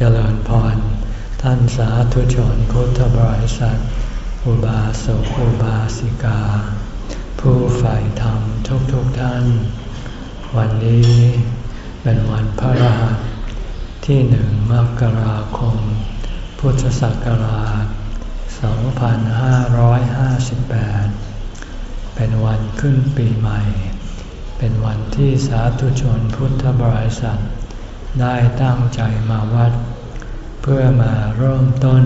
เจริญพร ท่านสาธุชนพุทธบริษัท อุบาสกอุบาสิกา ผู้ใฝ่ธรรมทุกๆทท่าน วันนี้เป็นวันพระรหัสที่หนึ่งมกราคม พุทธศักราช 2558 เป็นวันขึ้นปีใหม่ เป็นวันที่สาธุชนพุทธบริษัท ได้ตั้งใจมาวัด เพื่อมาเริ่มต้น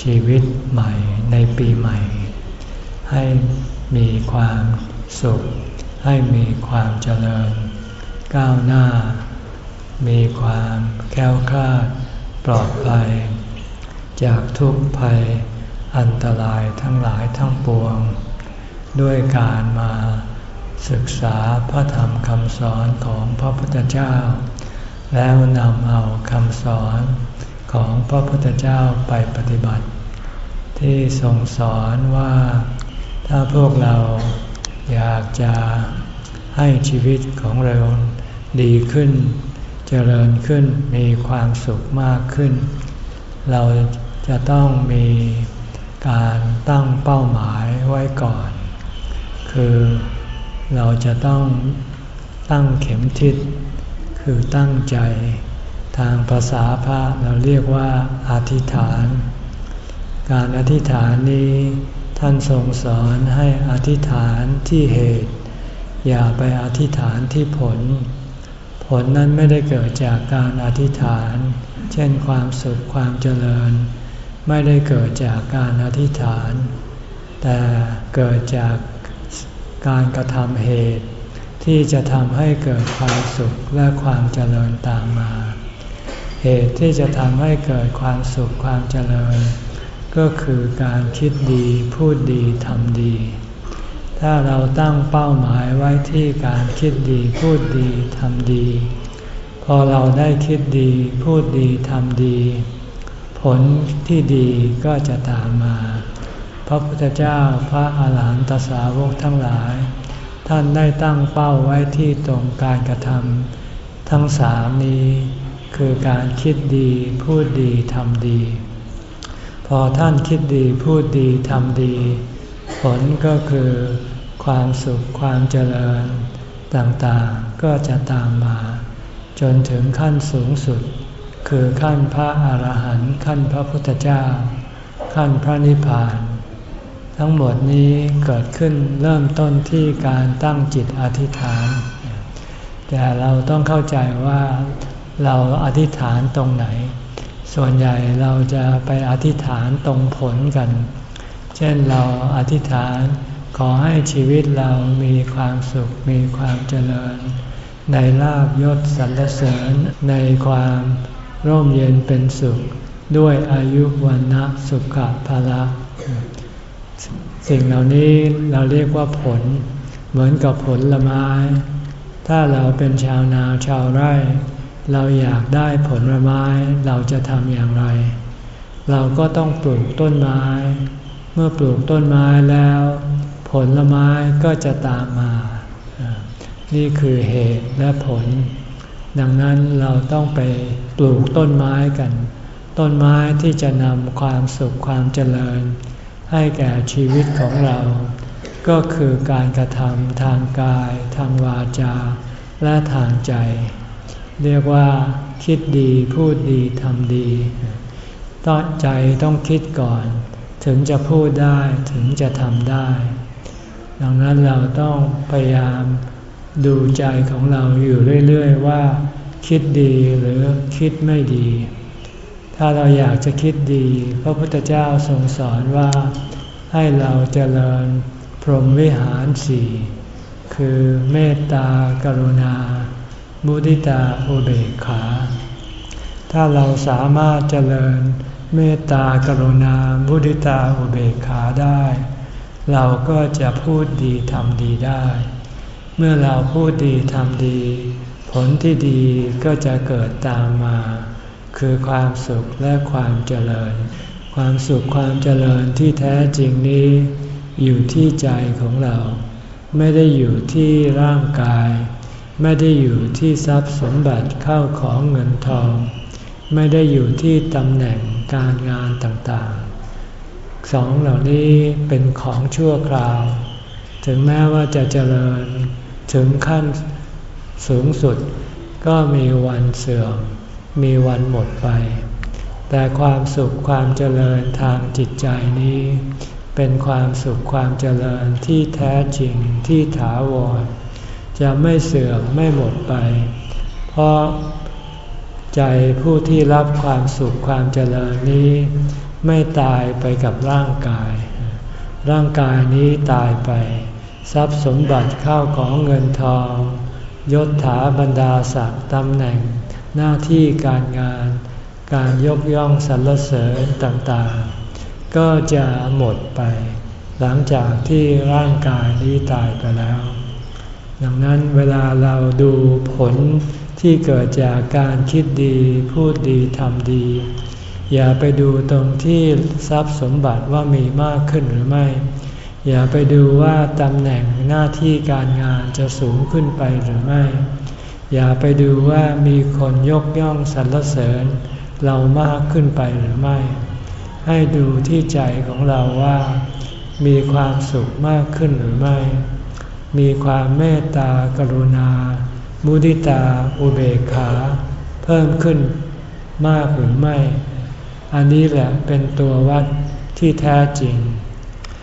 ชีวิตใหม่ในปีใหม่ ให้มีความสุข ให้มีความเจริญ ก้าวหน้า มีความแค้วคลาดปลอดภัย จากทุกภัยอันตรายทั้งหลายทั้งปวง ด้วยการมาศึกษาพระธรรมคำสอนของพระพุทธเจ้า แล้วนำเอาคำสอนของพระพุทธเจ้าไปปฏิบัติ ที่ทรงสอนว่าถ้าพวกเราอยากจะให้ชีวิตของเราดีขึ้น เจริญขึ้นมีความสุขมากขึ้น เราจะต้องมีการตั้งเป้าหมายไว้ก่อน คือเราจะต้องตั้งเข็มทิศ คือตั้งใจ ทางภาษาพระเราเรียกว่าอธิษฐาน การอธิษฐานนี้ท่านทรงสอนให้อธิษฐานที่เหตุ อย่าไปอธิษฐานที่ผล ผลนั้นไม่ได้เกิดจากการอธิษฐาน เช่นความสุขความเจริญ ไม่ได้เกิดจากการอธิษฐาน แต่เกิดจากการกระทำเหตุ ที่จะทำให้เกิดความสุขและความเจริญตามมา เหตุที่จะทำให้เกิดความสุขความเจริญ ก็คือการคิดดีพูดดีทำดี ถ้าเราตั้งเป้าหมายไว้ที่การคิดดีพูดดีทำดี พอเราได้คิดดีพูดดีทำดี ผลที่ดีก็จะตามมา พระพุทธเจ้าพระอาหารหันตสาวกทั้งหลาย ท่านได้ตั้งเป้าไว้ที่ตรงการกระทำทั้งสามนี้คือการคิดดีพูดดีทำดี พอท่านคิดดีพูดดีทำดี ผลก็คือความสุขความเจริญต่างๆก็จะตามมา จนถึงขั้นสูงสุด คือขั้นพระอาหารหันต์ขั้นพระพุทธเจ้า ขั้นพระนิพพาน ทั้งหมดนี้เกิดขึ้นเริ่มต้นที่การตั้งจิตอธิษฐาน แต่เราต้องเข้าใจว่าเราอธิษฐานตรงไหน ส่วนใหญ่เราจะไปอธิษฐานตรงผลกัน เช่นเราอธิษฐานขอให้ชีวิตเรามีความสุขมีความเจริญ ในลาบยศสรรเสริญในความร่มเย็นเป็นสุข ด้วยอายุวันนะสุขภาละ สิ่งเหล่านี้เราเรียกว่าผล เหมือนกับผลละไม้ ถ้าเราเป็นชาวนาชาวไร่ เราอยากได้ผลไม้เราจะทำอย่างไร เราก็ต้องปลูกต้นไม้ เมื่อปลูกต้นไม้แล้ว ผลไม้ก็จะตามมา นี่คือเหตุและผล ดังนั้นเราต้องไปปลูกต้นไม้กัน ต้นไม้ที่จะนำความสุขความเจริญ ให้แก่ชีวิตของเรา ก็คือการกระทำทางกาย ทางวาจา และทางใจ เรียกว่า คิดดีพูดดีทำดีต้อใจต้องคิดก่อน ถึงจะพูดได้ถึงจะทำได้ ดังนั้นเราต้องพยายามดูใจของเราอยู่เรื่อย ๆ ว่า คิดดีหรือคิดไม่ดี ถ้าเราอยากจะคิดดี พระพุทธเจ้าทรงสอนว่า ให้เราเจริญพรหมวิหารสี่คือเมตตากรุณา มุทิตาอุเบกขา ถ้าเราสามารถเจริญเมตตากรุณา มุทิตาอุเบกขาได้ เราก็จะพูดดีทำดีได้ เมื่อเราพูดดีทำดี ผลที่ดีก็จะเกิดตามมา คือความสุขและความเจริญ ความสุขความเจริญที่แท้จริงนี้ อยู่ที่ใจของเรา ไม่ได้อยู่ที่ร่างกาย ไม่ได้อยู่ที่ทรัพย์สมบัติเข้าของเงินทอง ไม่ได้อยู่ที่ตำแหน่งการงานต่างๆ สองเหล่านี้เป็นของชั่วคราว ถึงแม้ว่าจะเจริญถึงขั้นสูงสุดก็มีวันเสื่อม มีวันหมดไป แต่ความสุขความเจริญทางจิตใจนี้ เป็นความสุขความเจริญที่แท้จริงที่ถาวร จะไม่เสื่อมไม่หมดไป เพราะใจผู้ที่รับความสุขความเจริญนี้ ไม่ตายไปกับร่างกาย ร่างกายนี้ตายไป ทรัพย์สมบัติเข้าของเงินทองยศถาบรรดาศักดิ์ตำแหน่ง หน้าที่การงาน การยกย่องสรรเสริญต่างๆ ก็จะหมดไป หลังจากที่ร่างกายนี้ตายไปแล้ว ดังนั้นเวลาเราดูผลที่เกิดจากการคิดดีพูดดีทำดี อย่าไปดูตรงที่ทรัพย์สมบัติว่ามีมากขึ้นหรือไม่ อย่าไปดูว่าตำแหน่งหน้าที่การงานจะสูงขึ้นไปหรือไม่ อย่าไปดูว่ามีคนยกย่องสรรเสริญ เรามากขึ้นไปหรือไม่ ให้ดูที่ใจของเราว่า มีความสุขมากขึ้นหรือไม่ มีความเมตตากรุณา มุทิตาอุเบกขา เพิ่มขึ้นมากหรือไม่ อันนี้แหละเป็นตัววัดที่แท้จริง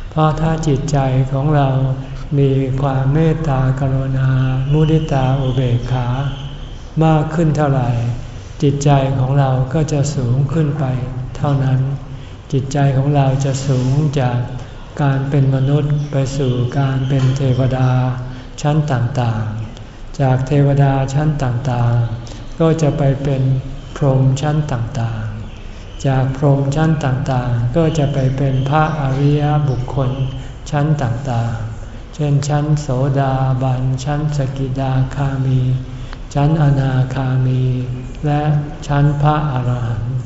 เพราะถ้าจิตใจของเรา มีความเมตตากรุณา มุทิตาอุเบกขา มากขึ้นเท่าไหร่ จิตใจของเราก็จะสูงขึ้นไป เท่านั้น จิตใจของเราจะสูงจากการเป็นมนุษย์ไปสู่การเป็นเทวดาชั้นต่างๆ จากเทวดาชั้นต่างๆ ก็จะไปเป็นพรหมชั้นต่างๆ จากพรหมชั้นต่างๆ ก็จะไปเป็นพระอริยบุคคลชั้นต่างๆ เช่นชั้นโสดาบัน ชั้นสกิดาคามี ชั้นอนาคามี และชั้นพระอรหันต์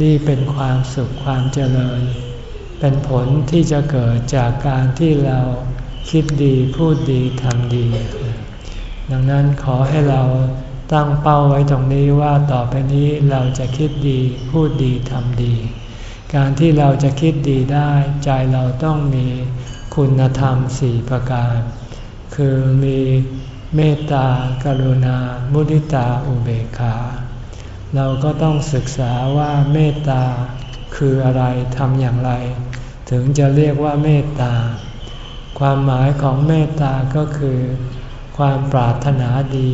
นี่เป็นความสุขความเจริญ เป็นผลที่จะเกิดจากการที่เราคิดดีพูดดีทำดี ดังนั้นขอให้เราตั้งเป้าไว้ตรงนี้ว่าต่อไปนี้เราจะคิดดีพูดดีทำดี การที่เราจะคิดดีได้ใจเราต้องมี คุณธรรมสี่ประการ คือมีเมตตากรุณา มุทิตาอุเบกขา เราก็ต้องศึกษาว่าเมตตาคืออะไรทำอย่างไร ถึงจะเรียกว่าเมตตา ความหมายของเมตตาก็คือ ความปรารถนาดี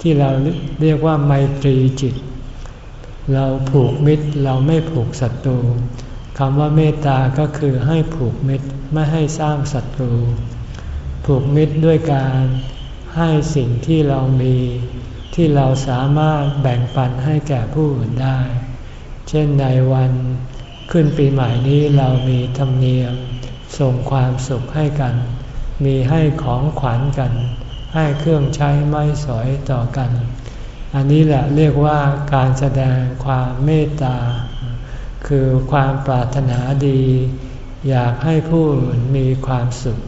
ที่เราเรียกว่าไมตรีจิต เราผูกมิตรเราไม่ผูกศัตรู คำว่าเมตตาก็คือให้ผูกมิตรไม่ให้สร้างศัตรู ผูกมิตรด้วยการให้สิ่งที่เรามี ที่เราสามารถแบ่งปันให้แก่ผู้อื่นได้ เช่นในวันขึ้นปีใหม่นี้เรามีธรรมเนียม ส่งความสุขให้กัน มีให้ของขวัญกัน ให้เครื่องใช้ไม้สอยต่อกัน อันนี้แหละเรียกว่าการแสดงความเมตตา คือความปรารถนาดี อยากให้ผู้อื่นมีความสุข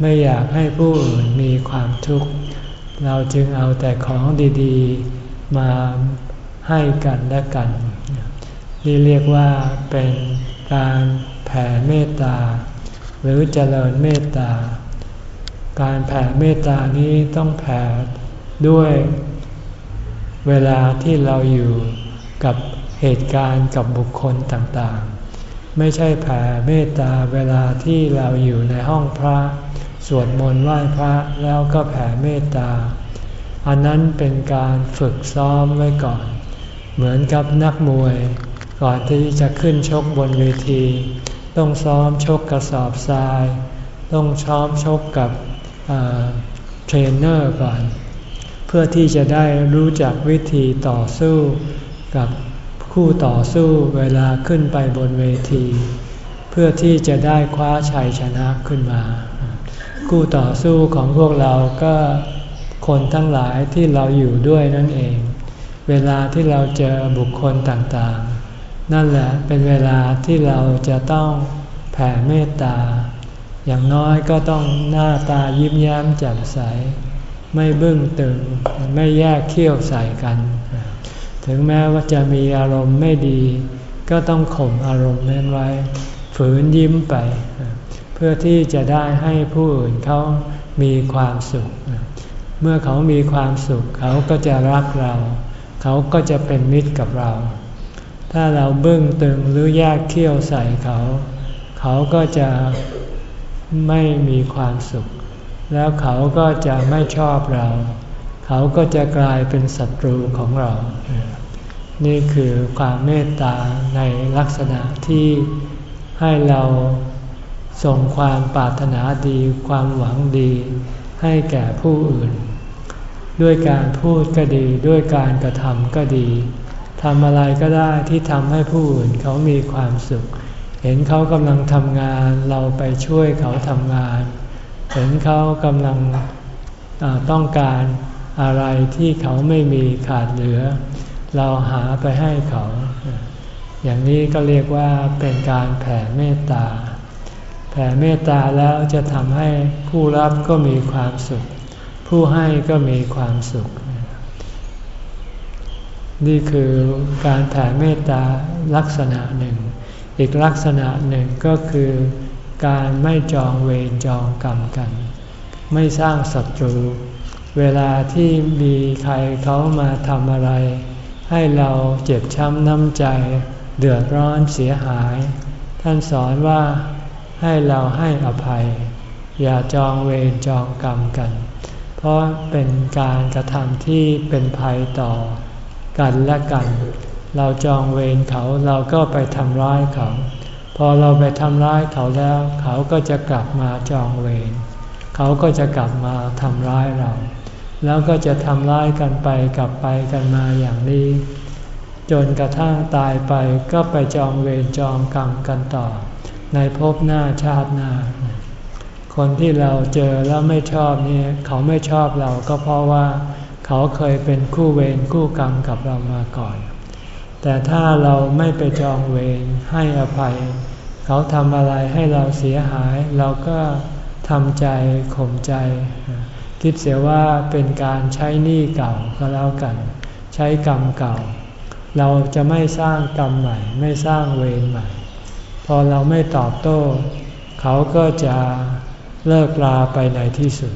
ไม่อยากให้ผู้อื่นมีความทุกข์ เราจึงเอาแต่ของดีๆ มาให้กันและกัน นี่เรียกว่าเป็นการแผ่เมตตา หรือเจริญเมตตา การแผ่เมตตานี้ต้องแผ่ด้วยเวลาที่เราอยู่กับ เหตุการณ์กับบุคคลต่างๆ ไม่ใช่แผ่เมตตาเวลาที่เราอยู่ในห้องพระ สวดมนต์ไหว้พระแล้วก็แผ่เมตตา อันนั้นเป็นการฝึกซ้อมไว้ก่อน เหมือนกับนักมวย ก่อนที่จะขึ้นชกบนเวที ต้องซ้อมชกกระสอบทราย ต้องช้อมชกกับเทรนเนอร์ก่อน เพื่อที่จะได้รู้จักวิธีต่อสู้กับ คู่ต่อสู้เวลาขึ้นไปบนเวที เพื่อที่จะได้คว้าชัยชนะขึ้นมา คู่ต่อสู้ของพวกเราก็คนทั้งหลายที่เราอยู่ด้วยนั่นเอง เวลาที่เราเจอบุคคลต่างๆ นั่นแหละเป็นเวลาที่เราจะต้องแผ่เมตตา อย่างน้อยก็ต้องหน้าตายิ้มแย้มแจ่มใส ไม่บึ้งตึง ไม่แยกเขี้ยวใส่กันถ ถึงแม้ว่าจะมีอารมณ์ไม่ดี ก็ต้องข่มอารมณ์นั้นไว้ ฝืนยิ้มไป เพื่อที่จะได้ให้ผู้อื่นเขามีความสุข เมื่อเขามีความสุขเขาก็จะรักเรา เขาก็จะเป็นมิตรกับเรา ถ้าเราเบึ้งตึงหรือแยกเขี้ยวใส่เขา เขาก็จะไม่มีความสุข แล้วเขาก็จะไม่ชอบเรา เขาก็จะกลายเป็นศัตรูของเรา นี่คือความเมตตาในลักษณะที่ให้เราส่งความปรารถนาดีความหวังดี ให้แก่ผู้อื่น ด้วยการพูดก็ดีด้วยการกระทำก็ดีทำอะไรก็ได้ที่ทำให้ผู้อื่นเขามีความสุข เห็นเขากำลังทำงานเราไปช่วยเขาทำงาน เห็นเขากำลังต้องการ อะไรที่เขาไม่มีขาดเหลือ เราหาไปให้เขา อย่างนี้ก็เรียกว่าเป็นการแผ่เมตตา แผ่เมตตาแล้วจะทำให้ผู้รับก็มีความสุข ผู้ให้ก็มีความสุข นี่คือการแผ่เมตตาลักษณะหนึ่ง อีกลักษณะหนึ่งก็คือการไม่จองเวรจองกรรมกัน ไม่สร้างศัตรู เวลาที่มีใครเขามาทำอะไร ให้เราเจ็บช้ำน้ำใจ เดือดร้อนเสียหาย ท่านสอนว่าให้เราให้อภัย อย่าจองเวรจองกรรมกัน เพราะเป็นการกระทำที่เป็นภัยต่อกันและกัน เราจองเวรเขาเราก็ไปทำร้ายเขา พอเราไปทำร้ายเขาแล้ว เขาก็จะกลับมาจองเวรเขาก็จะกลับมาทำร้ายเรา แล้วก็จะทำร้ายกันไปกลับไปกันมาอย่างนี้ จนกระทั่งตายไปก็ไปจองเวรจองกรรมกันต่อ ในภพหน้าชาติหน้า คนที่เราเจอแล้วไม่ชอบนี่เขาไม่ชอบเราก็เพราะว่าเขาเคยเป็นคู่เวรคู่กรรมกับเรามาก่อน แต่ถ้าเราไม่ไปจองเวรให้อภัย เขาทำอะไรให้เราเสียหาย เราก็ทำใจข่มใจ คิดเสียว่าเป็นการใช้หนี้เก่าก็แล้วกัน ใช้กรรมเก่า เราจะไม่สร้างกรรมใหม่ ไม่สร้างเวรใหม่ พอเราไม่ตอบโต้ เขาก็จะเลิกลาไปในที่สุด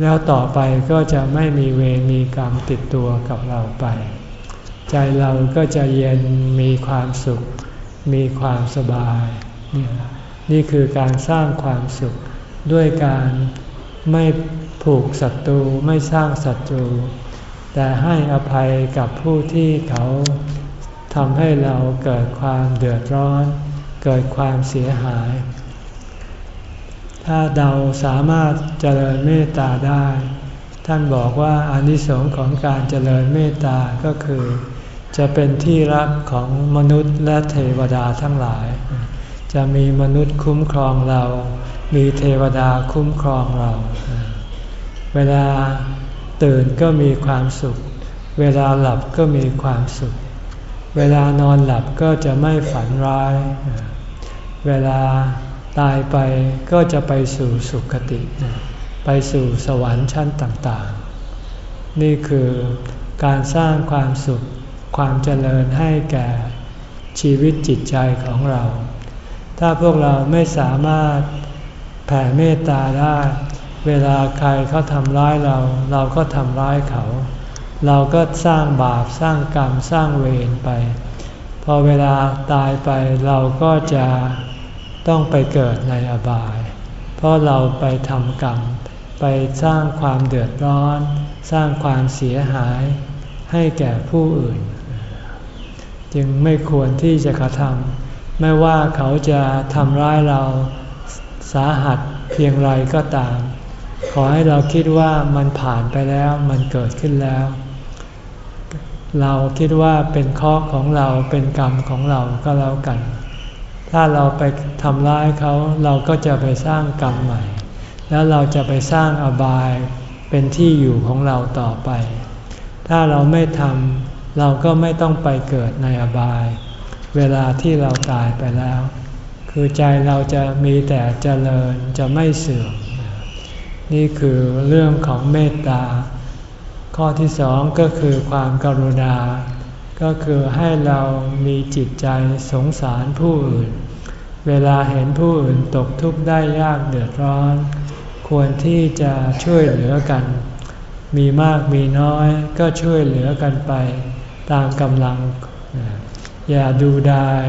แล้วต่อไปก็จะไม่มีเวรมีกรรมติดตัวกับเราไป ใจเราก็จะเย็นมีความสุข มีความสบาย นี่นี่คือการสร้างความสุขด้วยการไม่ ผูกศัตรูไม่สร้างศัตรู แต่ให้อภัยกับผู้ที่เขาทำให้เราเกิดความเดือดร้อน เกิดความเสียหาย ถ้าเราสามารถเจริญเมตตาได้ ท่านบอกว่าอานิสงส์ของการเจริญเมตตาก็คือ จะเป็นที่รักของมนุษย์และเทวดาทั้งหลาย จะมีมนุษย์คุ้มครองเรา มีเทวดาคุ้มครองเรา เวลาตื่นก็มีความสุข เวลาหลับก็มีความสุข เวลานอนหลับก็จะไม่ฝันร้าย เวลาตายไปก็จะไปสู่สุคติ ไปสู่สวรรค์ชั้นต่างๆ นี่คือการสร้างความสุขความเจริญให้แก่ชีวิตจิตใจของเรา ถ้าพวกเราไม่สามารถแผ่เมตตาได้ เวลาใครเขาทำร้ายเรา เราก็ทำร้ายเขา เราก็สร้างบาปสร้างกรรมสร้างเวรไป พอเวลาตายไปเราก็จะต้องไปเกิดในอบาย เพราะเราไปทำกรรม ไปสร้างความเดือดร้อน สร้างความเสียหายให้แก่ผู้อื่น จึงไม่ควรที่จะกระทำไม่ว่าเขาจะทำร้ายเราสาหัสเพียงไรก็ตาม ขอให้เราคิดว่ามันผ่านไปแล้วมันเกิดขึ้นแล้ว เราคิดว่าเป็นข้อของเราเป็นกรรมของเราก็แล้วกัน ถ้าเราไปทำร้ายเขาเราก็จะไปสร้างกรรมใหม่ แล้วเราจะไปสร้างอบายเป็นที่อยู่ของเราต่อไป ถ้าเราไม่ทำเราก็ไม่ต้องไปเกิดในอบาย เวลาที่เราตายไปแล้ว คือใจเราจะมีแต่เจริญจะไม่เสื่อม นี่คือเรื่องของเมตตา ข้อที่สองก็คือความกรุณา ก็คือให้เรามีจิตใจสงสารผู้อื่น เวลาเห็นผู้อื่นตกทุกข์ได้ยากเดือดร้อน ควรที่จะช่วยเหลือกัน มีมากมีน้อยก็ช่วยเหลือกันไป ตามกำลัง อย่าดูดาย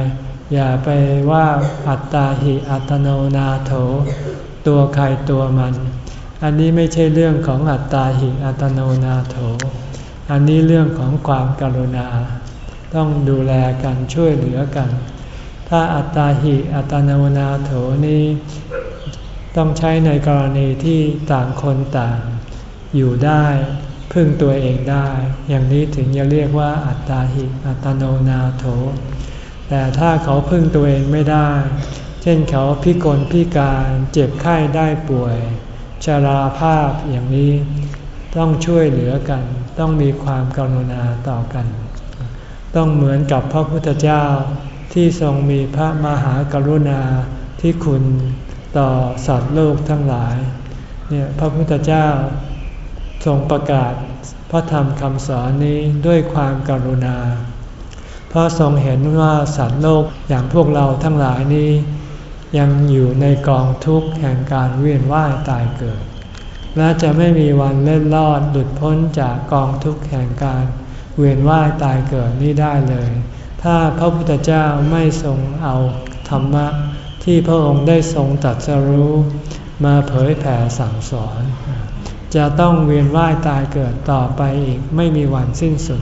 อย่าไปว่าอัตตาหิอัตโนนาโถ ตัวใครตัวมัน อันนี้ไม่ใช่เรื่องของอัตตาหิอัตโนนาโถ อันนี้เรื่องของความกรุณา ต้องดูแลกันช่วยเหลือกัน ถ้าอัตตาหิอัตโนนาโถนี้ต้องใช้ในกรณีที่ต่างคนต่างอยู่ได้พึ่งตัวเองได้ อย่างนี้ถึงจะเรียกว่าอัตตาหิอัตโนนาโถ แต่ถ้าเขาพึ่งตัวเองไม่ได้ เช่นเขาพิกลพิการเจ็บไข้ได้ป่วย ชราภาพอย่างนี้ ต้องช่วยเหลือกัน ต้องมีความกรุณาต่อกัน ต้องเหมือนกับพระพุทธเจ้าที่ทรงมีพระมหากรุณาที่คุณต่อสัตว์โลกทั้งหลายเนี่ยพระพุทธเจ้าทรงประกาศพระธรรมคำสอนนี้ด้วยความกรุณา เพราะทรงเห็นว่าสัตว์โลกอย่างพวกเราทั้งหลายนี้ ยังอยู่ในกองทุกข์แห่งการเวียนว่ายตายเกิด และจะไม่มีวันเล่นลอดหลุดพ้นจากกองทุกข์แห่งการเวียนว่ายตายเกิดนี้ได้เลย ถ้าพระพุทธเจ้าไม่ทรงเอาธรรมะที่พระองค์ได้ทรงตัดสรู้มาเผยแผ่สั่งสอน จะต้องเวียนว่ายตายเกิดต่อไปอีกไม่มีวันสิ้นสุด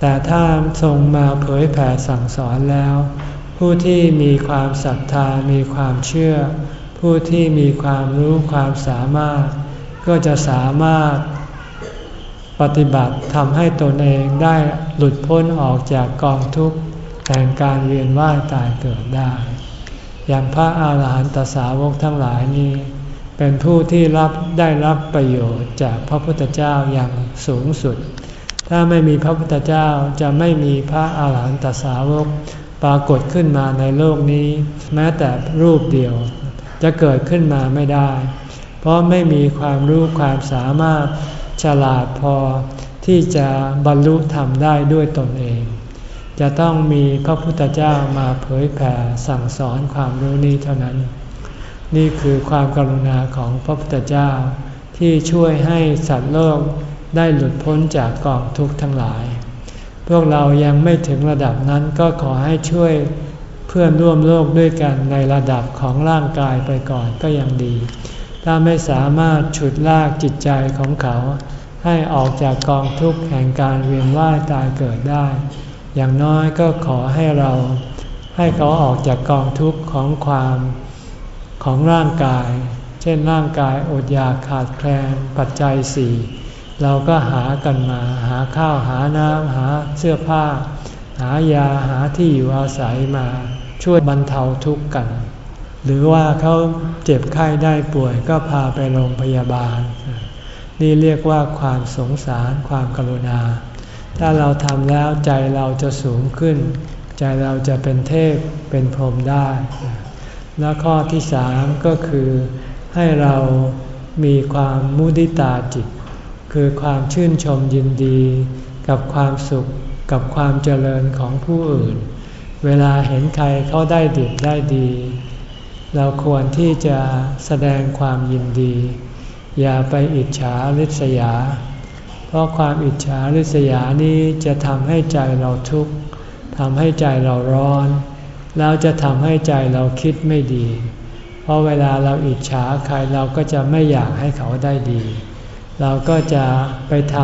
แต่ถ้าทรงมาเผยแผ่สั่งสอนแล้ว ผู้ที่มีความศรัทธามีความเชื่อ ผู้ที่มีความรู้ความสามารถ ก็จะสามารถปฏิบัติทำให้ตนเองได้หลุดพ้นออกจากกองทุกข์แห่งการเวียนว่ายตายเกิดได้ อย่างพระอาหารหันตสาวกทั้งหลายนี้ เป็นผู้ที่รับได้รับประโยชน์จากพระพุทธเจ้าอย่างสูงสุด ถ้าไม่มีพระพุทธเจ้าจะไม่มีพระอาหารหันตสาวก ปรากฏขึ้นมาในโลกนี้ แม้แต่รูปเดียว จะเกิดขึ้นมาไม่ได้ เพราะไม่มีความรู้ความสามารถฉลาดพอที่จะบรรลุธรรมได้ด้วยตนเอง จะต้องมีพระพุทธเจ้ามาเผยแผ่สั่งสอนความรู้นี้เท่านั้น นี่คือความกรุณาของพระพุทธเจ้าที่ช่วยให้สัตว์โลกได้หลุดพ้นจากกองทุกข์ทั้งหลาย พวกเรายังไม่ถึงระดับนั้นก็ขอให้ช่วยเพื่อนร่วมโลกด้วยกันในระดับของร่างกายไปก่อนก็ยังดี ถ้าไม่สามารถฉุดลากจิตใจของเขา ให้ออกจากกองทุกข์แห่งการเวียนว่ายตายเกิดได้ อย่างน้อยก็ขอให้เรา ให้เขาออกจากกองทุกข์ของความของร่างกาย เช่นร่างกายอดอยากขาดแคลนปัจจัยสี่ เราก็หากันมาหาข้าวหาน้ำหาเสื้อผ้า หายาหาที่อยู่อาศัยมาช่วยบรรเทาทุกข์กัน หรือว่าเขาเจ็บไข้ได้ป่วยก็พาไปโรงพยาบาล นี่เรียกว่าความสงสารความกรุณา ถ้าเราทำแล้วใจเราจะสูงขึ้น ใจเราจะเป็นเทพเป็นพรหมได้ และข้อที่สามก็คือให้เรามีความมุดิตาจิต คือความชื่นชมยินดี กับความสุขกับความเจริญของผู้อื่น เวลาเห็นใครเขาได้ดีได้ดี เราควรที่จะแสดงความยินดี อย่าไปอิจฉาริษยา เพราะความอิจฉาริษยานี้จะทำให้ใจเราทุกข์ทำให้ใจเราร้อน แล้วจะทำให้ใจเราคิดไม่ดี เพราะเวลาเราอิจฉาใครเราก็จะไม่อยากให้เขาได้ดี เราก็จะไปท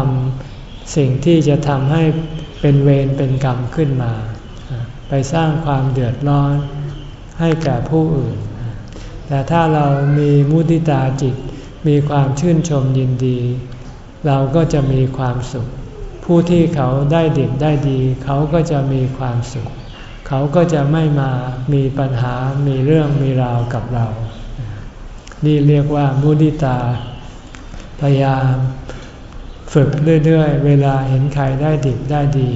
ำสิ่งที่จะทำให้เป็นเวรเป็นกรรมขึ้นมา ไปสร้างความเดือดร้อนให้แก่ผู้อื่น แต่ถ้าเรามีมุติตาจิต มีความชื่นชมยินดี เราก็จะมีความสุข ผู้ที่เขาได้ดีได้ดี เขาก็จะมีความสุข เขาก็จะไม่มามีปัญหามีเรื่องมีราวกับเรา นี่เรียกว่ามุดิตา พยายามฝึกเรื่อยๆ เวลาเห็นใครได้ดีได้ดี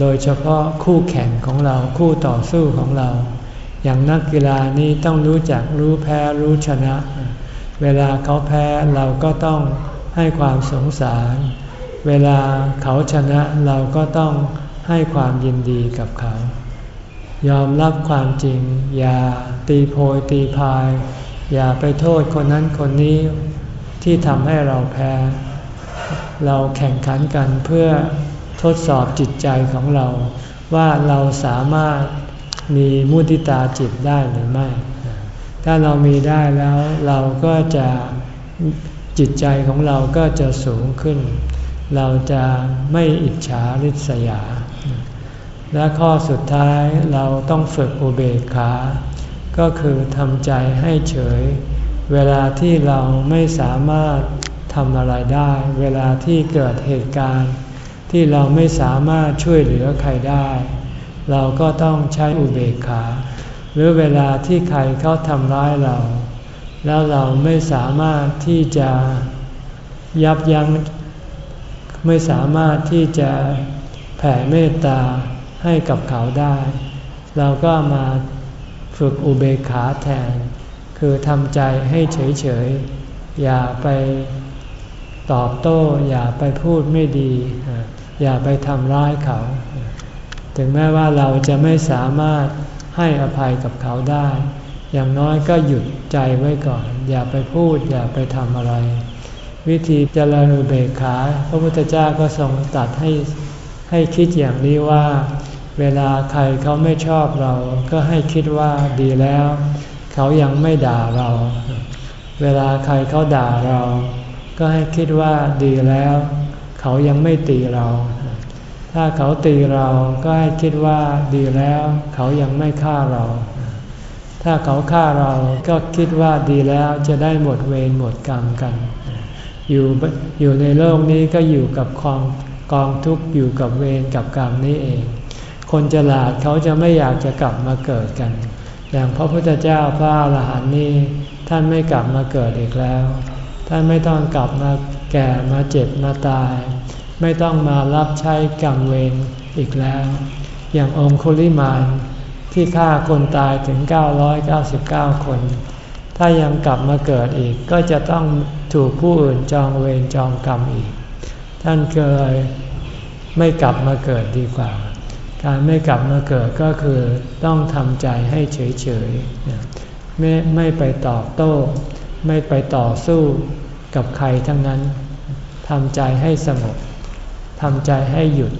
โดยเฉพาะคู่แข่งของเราคู่ต่อสู้ของเรา อย่างนักกีฬานี้ต้องรู้จักรู้แพ้รู้ชนะ เวลาเขาแพ้เราก็ต้องให้ความสงสาร เวลาเขาชนะเราก็ต้องให้ความยินดีกับเขา ยอมรับความจริง อย่าตีโพยตีพาย อย่าไปโทษคนนั้นคนนี้ ที่ทำให้เราแพ้ เราแข่งขันกันเพื่อทดสอบจิตใจของเรา ว่าเราสามารถมีมุติตาจิตได้หรือไม่ ถ้าเรามีได้แล้วเราก็จะจิตใจของเราก็จะสูงขึ้น เราจะไม่อิจฉาริษยา และข้อสุดท้ายเราต้องฝึกอุเบกขา ก็คือทำใจให้เฉย เวลาที่เราไม่สามารถทำอะไรได้ เวลาที่เกิดเหตุการณ์ ที่เราไม่สามารถช่วยเหลือใครได้ เราก็ต้องใช้อุเบกขา หรือเวลาที่ใครเขาทำร้ายเรา แล้วเราไม่สามารถที่จะยับยัง้ง ไม่สามารถที่จะแผ่เมตตาให้กับเขาได้ เราก็มาฝึกอุเบกขาแทน คือทำใจให้เฉยๆ อย่าไปตอบโต้ อย่าไปพูดไม่ดี อย่าไปทำร้ายเขา ถึงแม้ว่าเราจะไม่สามารถให้อภัยกับเขาได้ อย่างน้อยก็หยุดใจไว้ก่อน อย่าไปพูด อย่าไปทำอะไร วิธีเจริญอุเบกขา พระพุทธเจ้าก็ทรงตัดให้ให้คิดอย่างนี้ว่า เวลาใครเขาไม่ชอบเราก็ให้คิดว่าดีแล้ว เขายังไม่ด่าเรา เวลาใครเขาด่าเรา ก็ให้คิดว่าดีแล้ว เขายังไม่ตีเรา ถ้าเขาตีเราก็ให้คิดว่าดีแล้ว เขายังไม่ฆ่าเรา ถ้าเขาฆ่าเราก็คิดว่าดีแล้วจะได้หมดเวรหมดกรรมกัน อยู่อยู่ในโลกนี้ก็อยู่กับกองกองทุกข์อยู่กับเวรกับกรรมนี้เอง คนฉลาดเขาจะไม่อยากจะกลับมาเกิดกัน อย่างพระพุทธเจ้าพระอรหันต์นี้ท่านไม่กลับมาเกิดอีกแล้ว ท่านไม่ต้องกลับมาแก่มาเจ็บมาตาย ไม่ต้องมารับใช้กรรมเวรอีกแล้ว อย่างองคุลิมานที่ฆ่าคนตายถึง 999 คน ถ้ายังกลับมาเกิดอีกก็จะต้องถูกผู้อื่นจองเวรจองกรรมอีก ท่านเคยไม่กลับมาเกิดดีกว่า การไม่กลับมาเกิดก็คือต้องทำใจให้เฉยๆไม่ไม่ไปตอบโต้ ไม่ไปต่อสู้กับใครทั้งนั้นทำใจให้สงบทำใจให้หยุด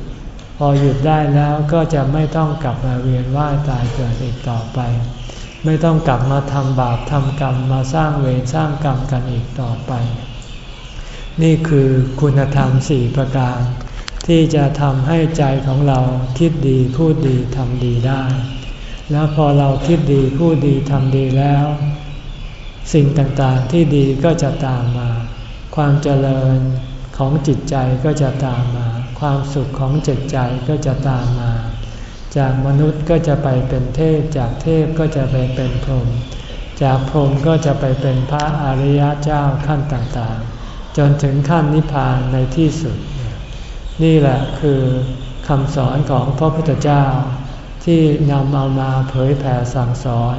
พอหยุดได้แล้วก็จะไม่ต้องกลับมาเวียนว่ายตายเกิดอีกต่อไป ไม่ต้องกลับมาทำบาปทำกรรมมาสร้างเวรสร้างกรรมกันอีกต่อไป นี่คือคุณธรรมสี่ประการ ที่จะทำให้ใจของเราคิดดีพูดดีทำดีได้ แล้วพอเราคิดดีพูดดีทำดีแล้ว สิ่งต่างๆที่ดีก็จะตามมา ความเจริญของจิตใจก็จะตามมา ความสุขของจิตใจก็จะตามมา จากมนุษย์ก็จะไปเป็นเทพ จากเทพก็จะไปเป็นพรหมจากพรหมก็จะไปเป็นพระอริยเจ้าขั้นต่างๆ จนถึงขั้นนิพพานในที่สุด นี่แหละคือคำสอนของพระพุทธเจ้า ที่นำเอามาเผยแผ่สั่งสอน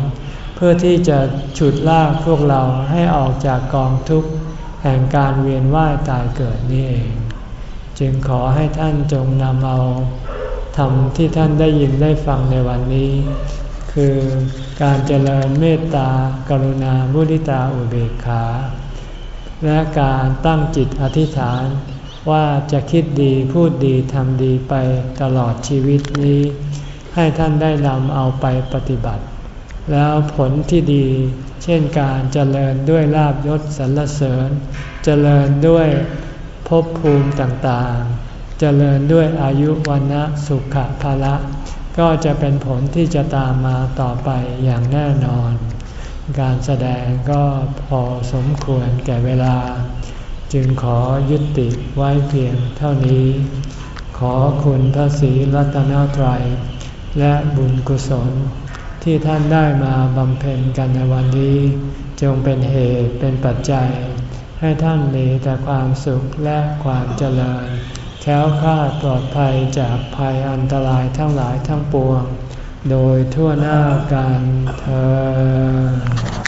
เพื่อที่จะฉุดลากพวกเราให้ออกจากกองทุกข์แห่งการเวียนว่ายตายเกิดนี่เอง จึงขอให้ท่านจงนำเอาธรรมที่ท่านได้ยินได้ฟังในวันนี้ คือการเจริญเมตตากรุณามุทิตาอุเบกขา และการตั้งจิตอธิษฐาน ว่าจะคิดดีพูดดีทำดีไปตลอดชีวิตนี้ ให้ท่านได้นำเอาไปปฏิบัติ แล้วผลที่ดี เช่นการเจริญด้วยลาบยศสรรเสริญ เจริญด้วยภพภูมิต่างๆ เจริญด้วยอายุวันนะสุขภาละก็จะเป็นผลที่จะตามมาต่อไปอย่างแน่นอน การแสดงก็พอสมควรแก่เวลา จึงขอยุติไว้เพียงเท่านี้ ขอคุณพระศรีรัตนตรัย และบุญกุศล ที่ท่านได้มาบำเพ็ญกันในวันนี้ จงเป็นเหตุเป็นปัจจัย ให้ท่านมีแต่ความสุขและความเจริญแค้วคลาดปลอดภัยจากภัยอันตรายทั้งหลายทั้งปวง โดยทั่วหน้ากันเธอ